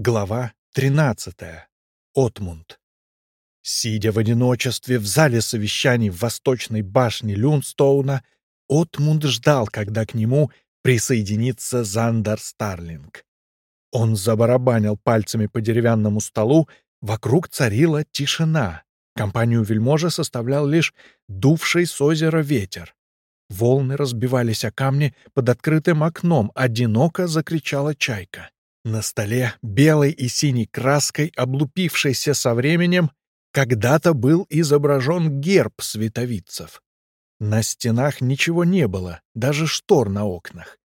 Глава 13. Отмунд. Сидя в одиночестве в зале совещаний в восточной башне Люнстоуна, Отмунд ждал, когда к нему присоединится Зандер Старлинг. Он забарабанил пальцами по деревянному столу, вокруг царила тишина. Компанию вельможа составлял лишь дувший с озера ветер. Волны разбивались о камни под открытым окном, одиноко закричала чайка. На столе белой и синей краской, облупившейся со временем, когда-то был изображен герб световицев. На стенах ничего не было, даже штор на окнах.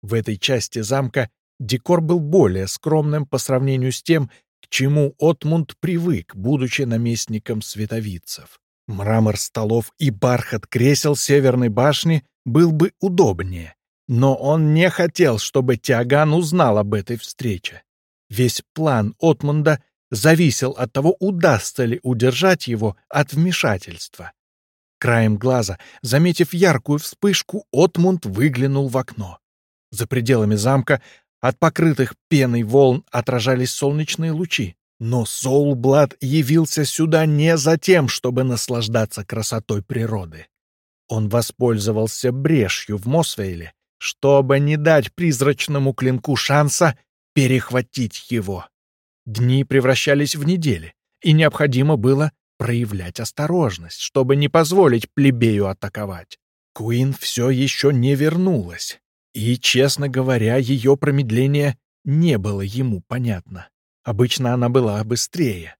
В этой части замка декор был более скромным по сравнению с тем, к чему Отмунд привык, будучи наместником световицев. Мрамор столов и бархат кресел Северной башни был бы удобнее, но он не хотел, чтобы Тиаган узнал об этой встрече. Весь план Отмунда зависел от того, удастся ли удержать его от вмешательства. Краем глаза, заметив яркую вспышку, Отмунд выглянул в окно. За пределами замка от покрытых пеной волн отражались солнечные лучи. Но Соулблад явился сюда не за тем, чтобы наслаждаться красотой природы. Он воспользовался брешью в Мосвейле, чтобы не дать призрачному клинку шанса перехватить его. Дни превращались в недели, и необходимо было проявлять осторожность, чтобы не позволить плебею атаковать. Куин все еще не вернулась, и, честно говоря, ее промедление не было ему понятно. Обычно она была быстрее.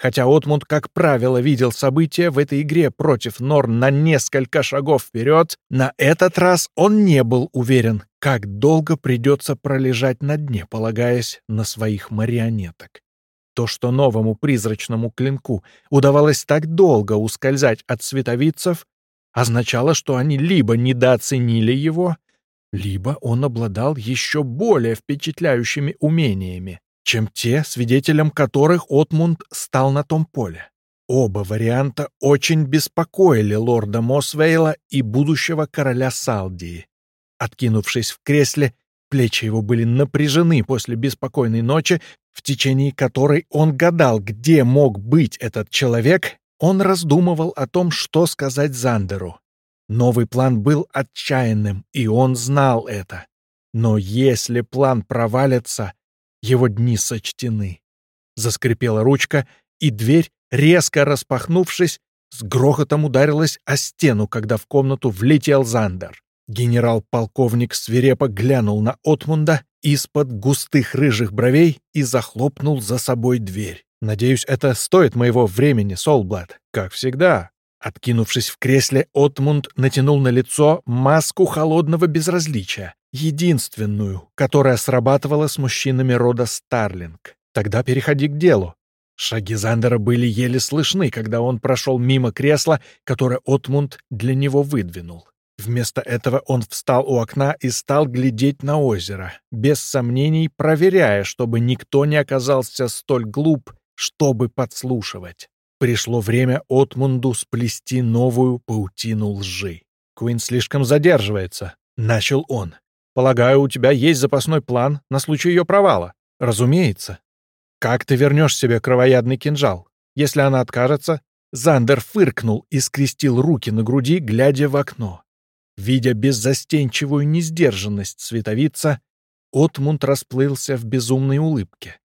Хотя Отмунд, как правило, видел события в этой игре против Норн на несколько шагов вперед, на этот раз он не был уверен, как долго придется пролежать на дне, полагаясь на своих марионеток. То, что новому призрачному клинку удавалось так долго ускользать от световицев, означало, что они либо недооценили его, либо он обладал еще более впечатляющими умениями чем те, свидетелем которых Отмунд стал на том поле. Оба варианта очень беспокоили лорда Мосвейла и будущего короля Салдии. Откинувшись в кресле, плечи его были напряжены после беспокойной ночи, в течение которой он гадал, где мог быть этот человек, он раздумывал о том, что сказать Зандеру. Новый план был отчаянным, и он знал это. Но если план провалится, его дни сочтены. Заскрипела ручка, и дверь, резко распахнувшись, с грохотом ударилась о стену, когда в комнату влетел Зандер. Генерал-полковник свирепо глянул на Отмунда из-под густых рыжих бровей и захлопнул за собой дверь. «Надеюсь, это стоит моего времени, Солблад. Как всегда». Откинувшись в кресле, Отмунд натянул на лицо маску холодного безразличия единственную, которая срабатывала с мужчинами рода Старлинг. Тогда переходи к делу. Шаги Зандера были еле слышны, когда он прошел мимо кресла, которое Отмунд для него выдвинул. Вместо этого он встал у окна и стал глядеть на озеро, без сомнений проверяя, чтобы никто не оказался столь глуп, чтобы подслушивать. Пришло время Отмунду сплести новую паутину лжи. «Куин слишком задерживается», — начал он. Полагаю, у тебя есть запасной план на случай ее провала. Разумеется. Как ты вернешь себе кровоядный кинжал? Если она откажется... Зандер фыркнул и скрестил руки на груди, глядя в окно. Видя беззастенчивую несдержанность световица, Отмунд расплылся в безумной улыбке.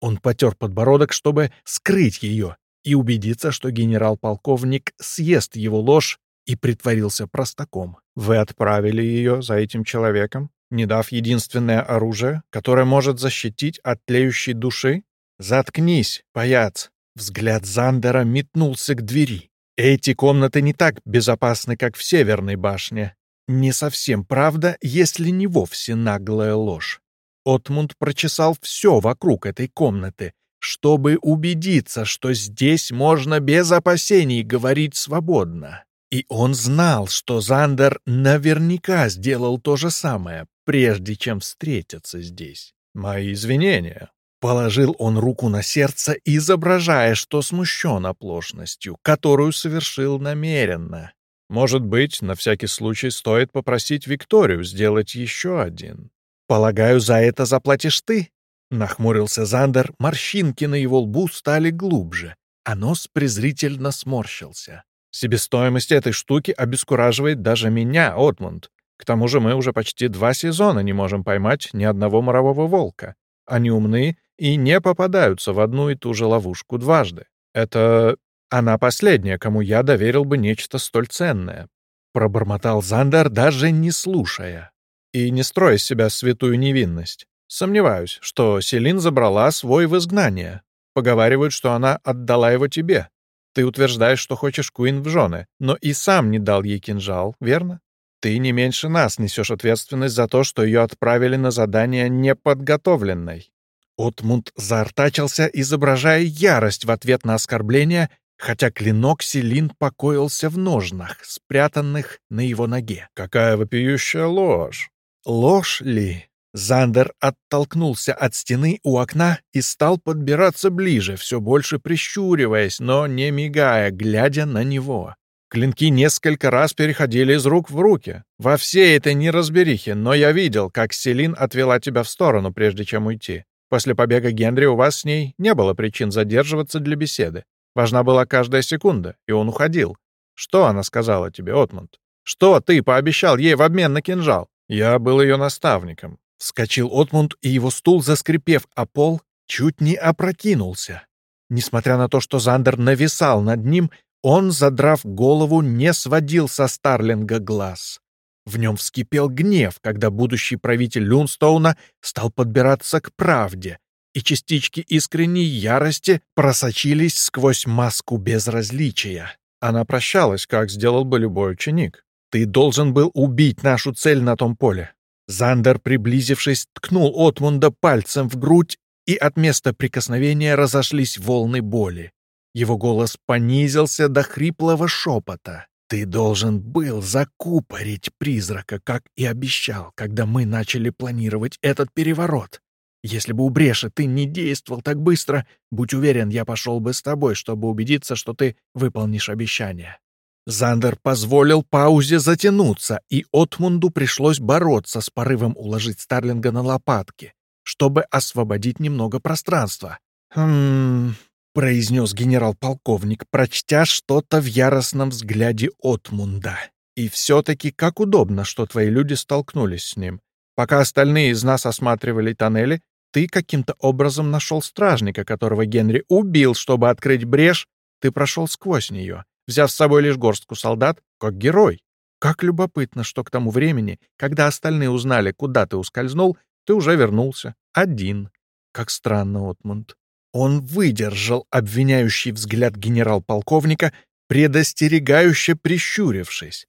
Он потер подбородок, чтобы скрыть ее и убедиться, что генерал-полковник съест его ложь и притворился простаком. Вы отправили ее за этим человеком, не дав единственное оружие, которое может защитить от тлеющей души? Заткнись, паяц! Взгляд Зандера метнулся к двери. Эти комнаты не так безопасны, как в Северной башне. Не совсем правда, если не вовсе наглая ложь. Отмунд прочесал все вокруг этой комнаты, чтобы убедиться, что здесь можно без опасений говорить свободно. И он знал, что Зандер наверняка сделал то же самое, прежде чем встретиться здесь. «Мои извинения». Положил он руку на сердце, изображая, что смущен оплошностью, которую совершил намеренно. «Может быть, на всякий случай стоит попросить Викторию сделать еще один. Полагаю, за это заплатишь ты?» Нахмурился Зандер, морщинки на его лбу стали глубже, а нос презрительно сморщился. Себестоимость этой штуки обескураживает даже меня, Отмунд. К тому же мы уже почти два сезона не можем поймать ни одного морового волка. Они умны и не попадаются в одну и ту же ловушку дважды. Это она последняя, кому я доверил бы нечто столь ценное. Пробормотал Зандер, даже не слушая. И не строя из себя святую невинность. Сомневаюсь, что Селин забрала свой в изгнание. Поговаривают, что она отдала его тебе. Ты утверждаешь, что хочешь Куин в жены, но и сам не дал ей кинжал, верно? Ты не меньше нас несешь ответственность за то, что ее отправили на задание неподготовленной». Отмунд заортачился, изображая ярость в ответ на оскорбление, хотя клинок Селин покоился в ножнах, спрятанных на его ноге. «Какая вопиющая ложь!» «Ложь ли?» Зандер оттолкнулся от стены у окна и стал подбираться ближе, все больше прищуриваясь, но не мигая, глядя на него. Клинки несколько раз переходили из рук в руки. Во всей этой неразберихе, но я видел, как Селин отвела тебя в сторону, прежде чем уйти. После побега Генри у вас с ней не было причин задерживаться для беседы. Важна была каждая секунда, и он уходил. Что она сказала тебе, Отмунд? Что ты пообещал ей в обмен на кинжал? Я был ее наставником. Вскочил Отмунд, и его стул, заскрипев о пол, чуть не опрокинулся. Несмотря на то, что Зандер нависал над ним, он, задрав голову, не сводил со Старлинга глаз. В нем вскипел гнев, когда будущий правитель Люнстоуна стал подбираться к правде, и частички искренней ярости просочились сквозь маску безразличия. Она прощалась, как сделал бы любой ученик. «Ты должен был убить нашу цель на том поле. Зандер, приблизившись, ткнул Отмунда пальцем в грудь, и от места прикосновения разошлись волны боли. Его голос понизился до хриплого шепота. «Ты должен был закупорить призрака, как и обещал, когда мы начали планировать этот переворот. Если бы у Бреша ты не действовал так быстро, будь уверен, я пошел бы с тобой, чтобы убедиться, что ты выполнишь обещание». Зандер позволил паузе затянуться, и Отмунду пришлось бороться с порывом уложить Старлинга на лопатки, чтобы освободить немного пространства. «Хм...» — произнес генерал-полковник, прочтя что-то в яростном взгляде Отмунда. «И все-таки как удобно, что твои люди столкнулись с ним. Пока остальные из нас осматривали тоннели, ты каким-то образом нашел стражника, которого Генри убил, чтобы открыть брешь, ты прошел сквозь нее» взяв с собой лишь горстку солдат, как герой. Как любопытно, что к тому времени, когда остальные узнали, куда ты ускользнул, ты уже вернулся. Один. Как странно, Отмунд. Он выдержал обвиняющий взгляд генерал-полковника, предостерегающе прищурившись.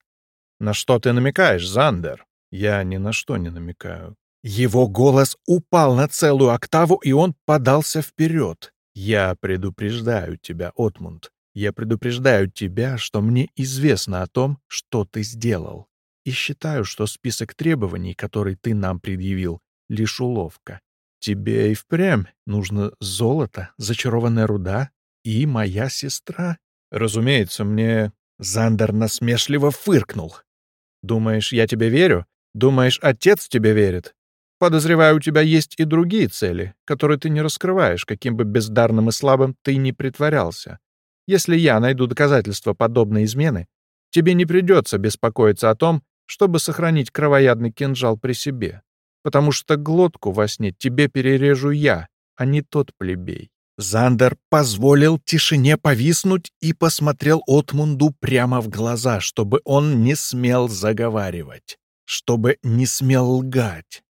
«На что ты намекаешь, Зандер?» «Я ни на что не намекаю». Его голос упал на целую октаву, и он подался вперед. «Я предупреждаю тебя, Отмунд. Я предупреждаю тебя, что мне известно о том, что ты сделал, и считаю, что список требований, который ты нам предъявил, лишь уловка. Тебе и впрямь нужно золото, зачарованная руда и моя сестра. Разумеется, мне... Зандер насмешливо фыркнул. Думаешь, я тебе верю? Думаешь, отец тебе верит? Подозреваю, у тебя есть и другие цели, которые ты не раскрываешь, каким бы бездарным и слабым ты ни притворялся. Если я найду доказательства подобной измены, тебе не придется беспокоиться о том, чтобы сохранить кровоядный кинжал при себе, потому что глотку во сне тебе перережу я, а не тот плебей». Зандер позволил тишине повиснуть и посмотрел Отмунду прямо в глаза, чтобы он не смел заговаривать, чтобы не смел лгать.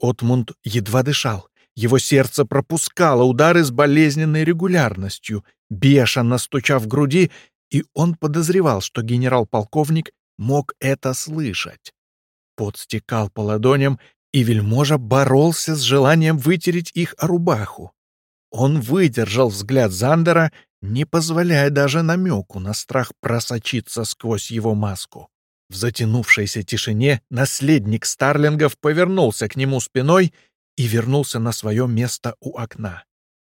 Отмунд едва дышал, его сердце пропускало удары с болезненной регулярностью, бешено стуча в груди, и он подозревал, что генерал-полковник мог это слышать. Пот стекал по ладоням, и вельможа боролся с желанием вытереть их о рубаху. Он выдержал взгляд Зандера, не позволяя даже намеку на страх просочиться сквозь его маску. В затянувшейся тишине наследник Старлингов повернулся к нему спиной и вернулся на свое место у окна.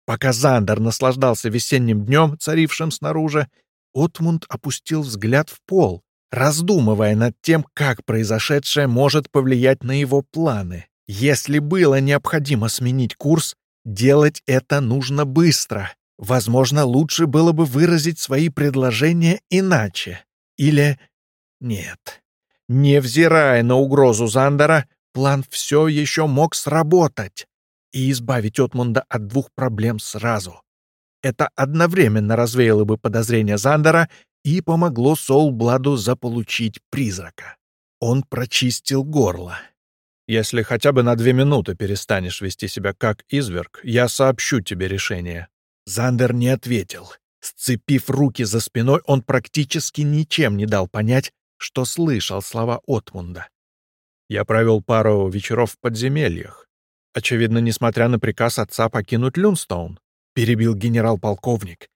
Пока Зандер наслаждался весенним днем, царившим снаружи, Отмунд опустил взгляд в пол, раздумывая над тем, как произошедшее может повлиять на его планы. Если было необходимо сменить курс, Делать это нужно быстро. Возможно, лучше было бы выразить свои предложения иначе. Или... Нет. Невзирая на угрозу Зандера, план все еще мог сработать и избавить Отмунда от двух проблем сразу. Это одновременно развеяло бы подозрения Зандера и помогло Соулбладу заполучить призрака. Он прочистил горло. «Если хотя бы на две минуты перестанешь вести себя как изверг, я сообщу тебе решение». Зандер не ответил. Сцепив руки за спиной, он практически ничем не дал понять, что слышал слова Отмунда. Я провел пару вечеров в подземельях. Очевидно, несмотря на приказ отца покинуть Люнстоун, перебил генерал-полковник.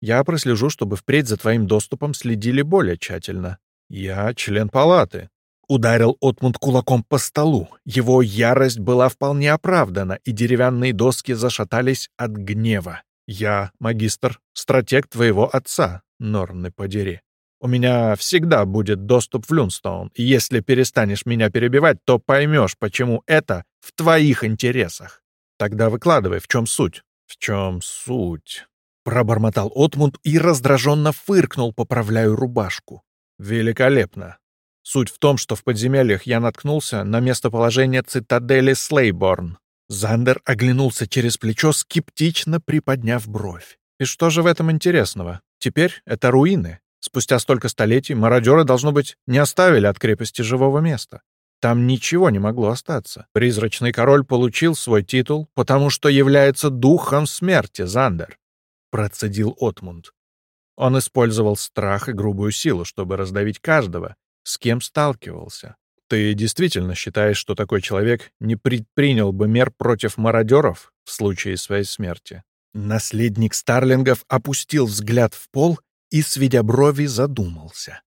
Я прослежу, чтобы впредь за твоим доступом следили более тщательно. Я член палаты. Ударил Отмунд кулаком по столу. Его ярость была вполне оправдана, и деревянные доски зашатались от гнева. Я магистр, стратег твоего отца, Норны подери. У меня всегда будет доступ в Люнстоун, если перестанешь меня перебивать, то поймешь, почему это в твоих интересах. Тогда выкладывай, в чем суть. В чем суть? Пробормотал Отмунд и раздраженно фыркнул, поправляя рубашку. Великолепно. Суть в том, что в подземельях я наткнулся на местоположение цитадели Слейборн. Зандер оглянулся через плечо, скептично приподняв бровь. И что же в этом интересного? Теперь это руины. Спустя столько столетий мародеры, должно быть, не оставили от крепости живого места. Там ничего не могло остаться. Призрачный король получил свой титул, потому что является духом смерти, Зандер. Процедил Отмунд. Он использовал страх и грубую силу, чтобы раздавить каждого, с кем сталкивался. Ты действительно считаешь, что такой человек не предпринял бы мер против мародеров в случае своей смерти? Наследник Старлингов опустил взгляд в пол и, сведя брови, задумался.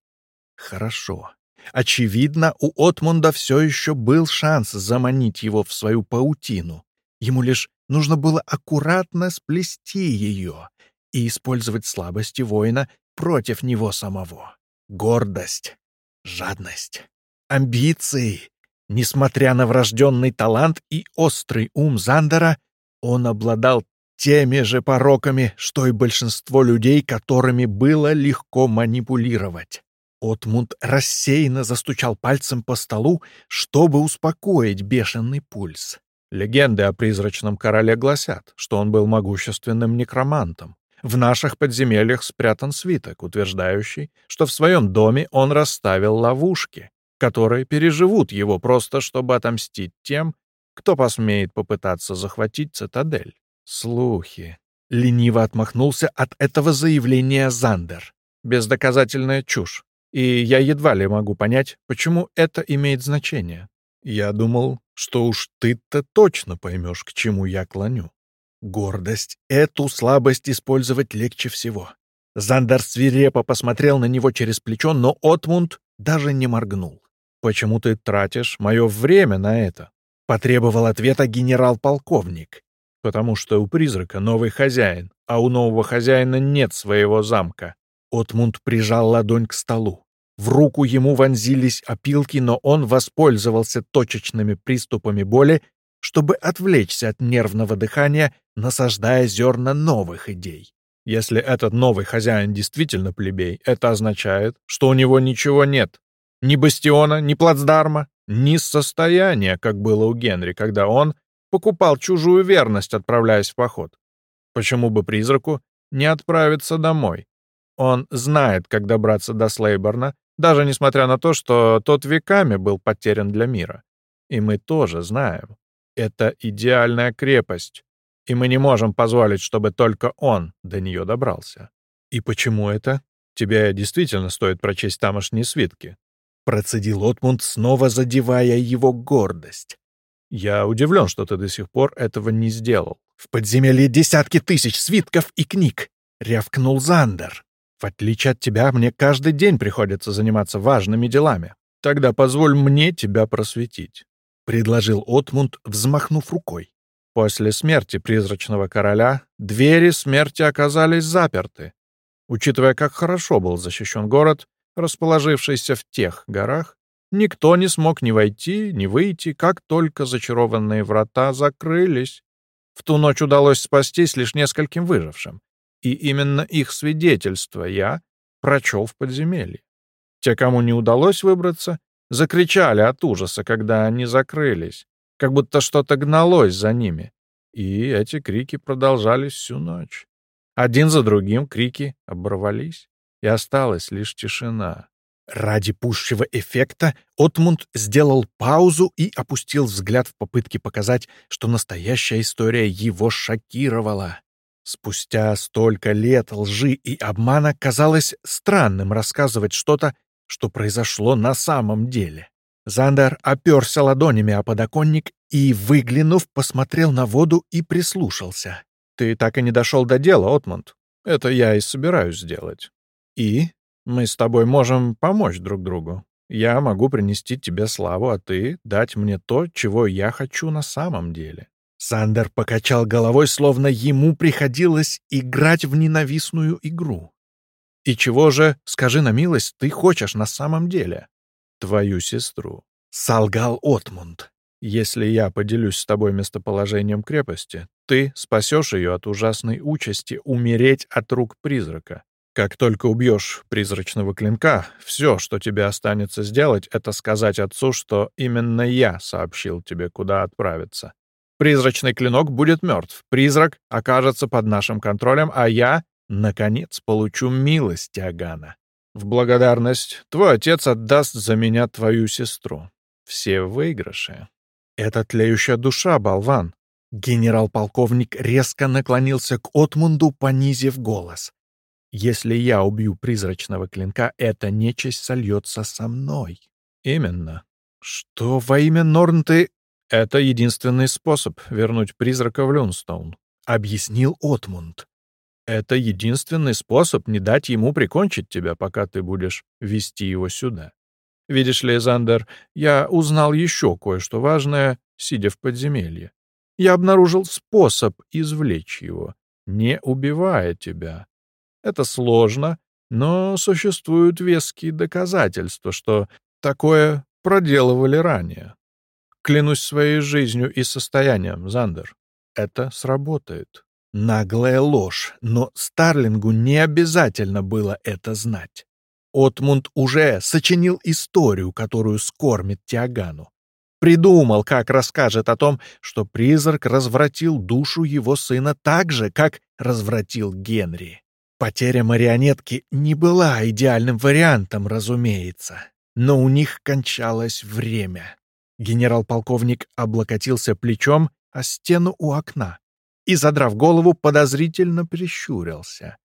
Хорошо. Очевидно, у Отмунда все еще был шанс заманить его в свою паутину. Ему лишь нужно было аккуратно сплести ее и использовать слабости воина против него самого. Гордость, жадность, амбиции. Несмотря на врожденный талант и острый ум Зандера, он обладал теми же пороками, что и большинство людей, которыми было легко манипулировать. Отмунд рассеянно застучал пальцем по столу, чтобы успокоить бешеный пульс. Легенды о призрачном короле гласят, что он был могущественным некромантом. В наших подземельях спрятан свиток, утверждающий, что в своем доме он расставил ловушки, которые переживут его просто, чтобы отомстить тем, кто посмеет попытаться захватить цитадель. Слухи. Лениво отмахнулся от этого заявления Зандер. Бездоказательная чушь. И я едва ли могу понять, почему это имеет значение. Я думал, что уж ты-то точно поймешь, к чему я клоню. Гордость. Эту слабость использовать легче всего. Зандер свирепо посмотрел на него через плечо, но Отмунд даже не моргнул. «Почему ты тратишь мое время на это?» — потребовал ответа генерал-полковник потому что у призрака новый хозяин, а у нового хозяина нет своего замка. Отмунд прижал ладонь к столу. В руку ему вонзились опилки, но он воспользовался точечными приступами боли, чтобы отвлечься от нервного дыхания, насаждая зерна новых идей. Если этот новый хозяин действительно плебей, это означает, что у него ничего нет. Ни бастиона, ни плацдарма, ни состояния, как было у Генри, когда он покупал чужую верность, отправляясь в поход. Почему бы призраку не отправиться домой? Он знает, как добраться до Слейборна, даже несмотря на то, что тот веками был потерян для мира. И мы тоже знаем. Это идеальная крепость, и мы не можем позволить, чтобы только он до нее добрался. И почему это? Тебе действительно стоит прочесть тамошние свитки. Процедил Отмунд, снова задевая его гордость. Я удивлен, что ты до сих пор этого не сделал. В подземелье десятки тысяч свитков и книг, — рявкнул Зандер. В отличие от тебя, мне каждый день приходится заниматься важными делами. Тогда позволь мне тебя просветить, — предложил Отмунд, взмахнув рукой. После смерти призрачного короля двери смерти оказались заперты. Учитывая, как хорошо был защищен город, расположившийся в тех горах, Никто не смог ни войти, ни выйти, как только зачарованные врата закрылись. В ту ночь удалось спастись лишь нескольким выжившим. И именно их свидетельство я прочел в подземелье. Те, кому не удалось выбраться, закричали от ужаса, когда они закрылись, как будто что-то гналось за ними. И эти крики продолжались всю ночь. Один за другим крики оборвались, и осталась лишь тишина. Ради пущего эффекта Отмунд сделал паузу и опустил взгляд в попытке показать, что настоящая история его шокировала. Спустя столько лет лжи и обмана казалось странным рассказывать что-то, что произошло на самом деле. Зандер оперся ладонями о подоконник и, выглянув, посмотрел на воду и прислушался. «Ты так и не дошел до дела, Отмунд. Это я и собираюсь сделать. И мы с тобой можем помочь друг другу. Я могу принести тебе славу, а ты — дать мне то, чего я хочу на самом деле». Сандер покачал головой, словно ему приходилось играть в ненавистную игру. «И чего же, скажи на милость, ты хочешь на самом деле?» «Твою сестру», — солгал Отмунд. «Если я поделюсь с тобой местоположением крепости, ты спасешь ее от ужасной участи умереть от рук призрака. Как только убьешь призрачного клинка, все, что тебе останется сделать, это сказать отцу, что именно я сообщил тебе, куда отправиться. Призрачный клинок будет мертв, призрак окажется под нашим контролем, а я, наконец, получу милость Тиагана. В благодарность твой отец отдаст за меня твою сестру. Все выигрыши. Это тлеющая душа, болван. Генерал-полковник резко наклонился к Отмунду, понизив голос. Если я убью призрачного клинка, эта нечисть сольется со мной. Именно. Что во имя Норн ты «Это единственный способ вернуть призрака в Люнстоун», — объяснил Отмунд. «Это единственный способ не дать ему прикончить тебя, пока ты будешь вести его сюда. Видишь ли, Зандер, я узнал еще кое-что важное, сидя в подземелье. Я обнаружил способ извлечь его, не убивая тебя. Это сложно, но существуют веские доказательства, что такое проделывали ранее. Клянусь своей жизнью и состоянием, Зандер. Это сработает. Наглая ложь, но Старлингу не обязательно было это знать. Отмунд уже сочинил историю, которую скормит Тиагану. Придумал, как расскажет о том, что призрак развратил душу его сына так же, как развратил Генри. Потеря марионетки не была идеальным вариантом, разумеется, но у них кончалось время. Генерал-полковник облокотился плечом о стену у окна и, задрав голову, подозрительно прищурился.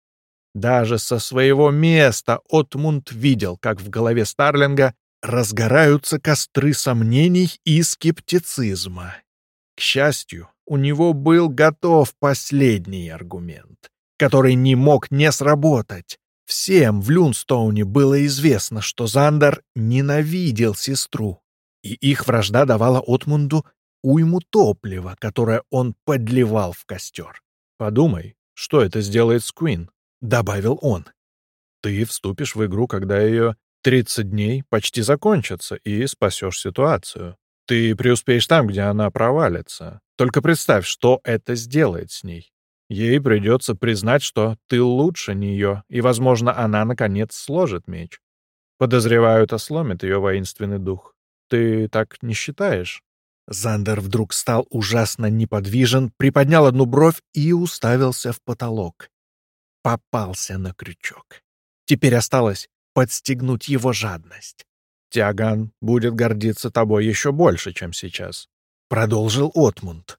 Даже со своего места Отмунд видел, как в голове Старлинга разгораются костры сомнений и скептицизма. К счастью, у него был готов последний аргумент, который не мог не сработать. Всем в Люнстоуне было известно, что Зандер ненавидел сестру, и их вражда давала Отмунду уйму топлива, которое он подливал в костер. «Подумай, что это сделает с Куин», — добавил он. «Ты вступишь в игру, когда ее 30 дней почти закончатся, и спасешь ситуацию. Ты преуспеешь там, где она провалится. Только представь, что это сделает с ней. Ей придется признать, что ты лучше нее, и, возможно, она, наконец, сложит меч. Подозреваю, это сломит ее воинственный дух. Ты так не считаешь?» Зандер вдруг стал ужасно неподвижен, приподнял одну бровь и уставился в потолок. Попался на крючок. Теперь осталось подстегнуть его жадность. «Тиаган будет гордиться тобой еще больше, чем сейчас», — продолжил Отмунд.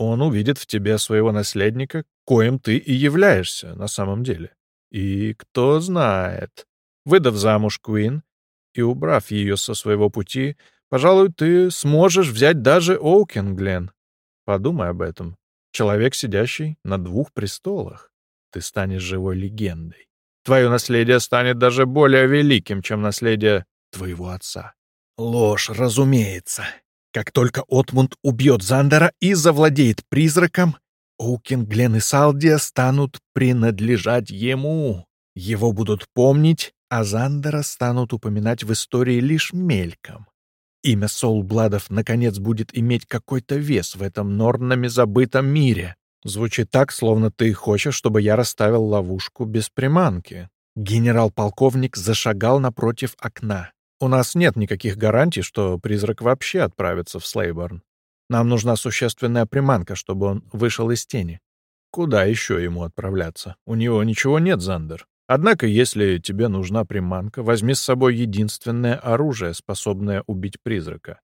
«Он увидит в тебе своего наследника, коим ты и являешься на самом деле. И кто знает, выдав замуж Куин, и убрав ее со своего пути, пожалуй, ты сможешь взять даже Оукенглен. Подумай об этом. Человек, сидящий на двух престолах. Ты станешь живой легендой. Твое наследие станет даже более великим, чем наследие твоего отца. Ложь, разумеется. Как только Отмунд убьет Зандера и завладеет призраком, Оукенглен и Салдия станут принадлежать ему. Его будут помнить а Зандера станут упоминать в истории лишь мельком. Имя Соулбладов наконец будет иметь какой-то вес в этом норнами забытом мире. Звучит так, словно ты хочешь, чтобы я расставил ловушку без приманки. Генерал-полковник зашагал напротив окна. У нас нет никаких гарантий, что призрак вообще отправится в Слейборн. Нам нужна существенная приманка, чтобы он вышел из тени. Куда еще ему отправляться? У него ничего нет, Зандер. Однако, если тебе нужна приманка, возьми с собой единственное оружие, способное убить призрака.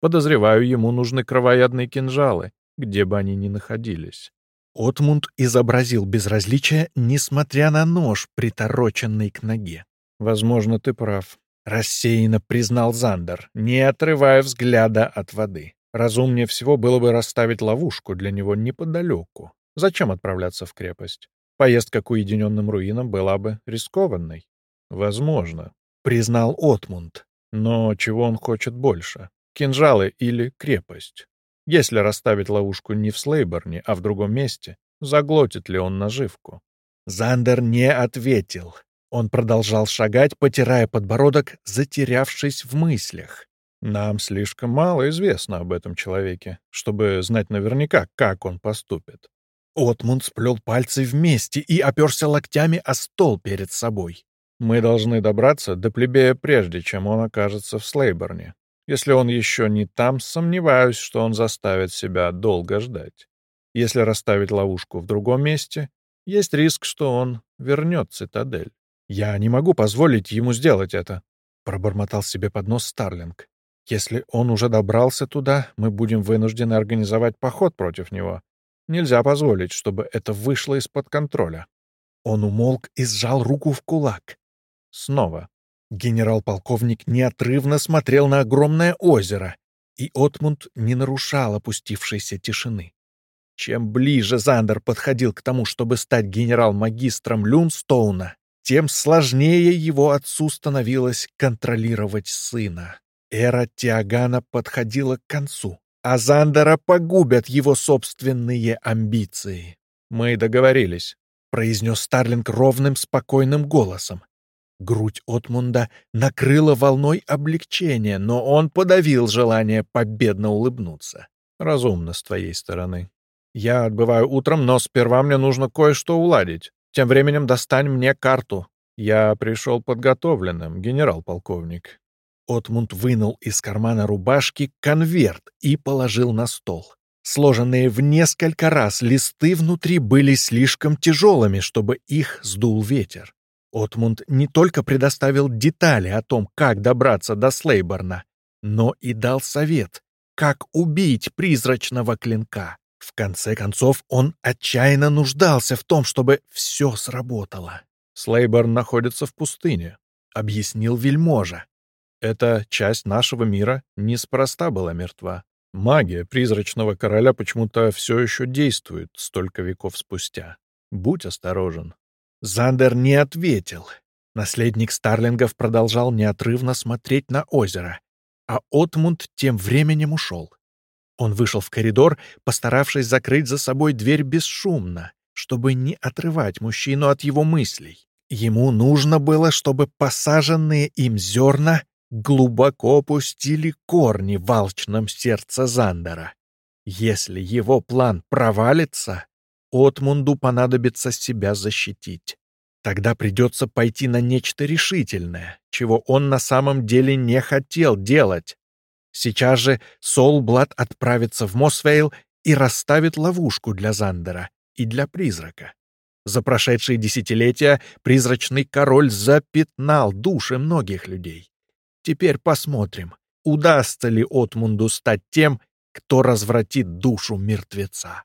Подозреваю, ему нужны кровоядные кинжалы, где бы они ни находились. Отмунд изобразил безразличие, несмотря на нож, притороченный к ноге. «Возможно, ты прав», — рассеянно признал Зандер, не отрывая взгляда от воды. «Разумнее всего было бы расставить ловушку для него неподалеку. Зачем отправляться в крепость? Поездка к уединенным руинам была бы рискованной. Возможно, признал Отмунд. Но чего он хочет больше? Кинжалы или крепость? Если расставить ловушку не в Слейборне, а в другом месте, заглотит ли он наживку? Зандер не ответил. Он продолжал шагать, потирая подбородок, затерявшись в мыслях. Нам слишком мало известно об этом человеке, чтобы знать наверняка, как он поступит. Отмунд сплел пальцы вместе и оперся локтями о стол перед собой. «Мы должны добраться до плебея прежде, чем он окажется в Слейборне. Если он еще не там, сомневаюсь, что он заставит себя долго ждать. Если расставить ловушку в другом месте, есть риск, что он вернет цитадель. Я не могу позволить ему сделать это», — пробормотал себе под нос Старлинг. «Если он уже добрался туда, мы будем вынуждены организовать поход против него. Нельзя позволить, чтобы это вышло из-под контроля. Он умолк и сжал руку в кулак. Снова. Генерал-полковник неотрывно смотрел на огромное озеро, и Отмунд не нарушал опустившейся тишины. Чем ближе Зандер подходил к тому, чтобы стать генерал-магистром Люнстоуна, тем сложнее его отцу становилось контролировать сына. Эра Тиагана подходила к концу а Зандера погубят его собственные амбиции. «Мы договорились», — произнес Старлинг ровным, спокойным голосом. Грудь Отмунда накрыла волной облегчения, но он подавил желание победно улыбнуться. «Разумно с твоей стороны. Я отбываю утром, но сперва мне нужно кое-что уладить. Тем временем достань мне карту. Я пришел подготовленным, генерал-полковник. Отмунд вынул из кармана рубашки конверт и положил на стол. Сложенные в несколько раз листы внутри были слишком тяжелыми, чтобы их сдул ветер. Отмунд не только предоставил детали о том, как добраться до Слейборна, но и дал совет, как убить призрачного клинка. В конце концов, он отчаянно нуждался в том, чтобы все сработало. «Слейборн находится в пустыне», — объяснил вельможа. Эта часть нашего мира неспроста была мертва. Магия призрачного короля почему-то все еще действует столько веков спустя. Будь осторожен. Зандер не ответил. Наследник Старлингов продолжал неотрывно смотреть на озеро, а Отмунд тем временем ушел. Он вышел в коридор, постаравшись закрыть за собой дверь бесшумно, чтобы не отрывать мужчину от его мыслей. Ему нужно было, чтобы посаженные им зерна глубоко пустили корни в алчном сердце Зандера. Если его план провалится, Отмунду понадобится себя защитить. Тогда придется пойти на нечто решительное, чего он на самом деле не хотел делать. Сейчас же Солблад отправится в Мосвейл и расставит ловушку для Зандера и для призрака. За прошедшие десятилетия призрачный король запятнал души многих людей. Теперь посмотрим, удастся ли Отмунду стать тем, кто развратит душу мертвеца.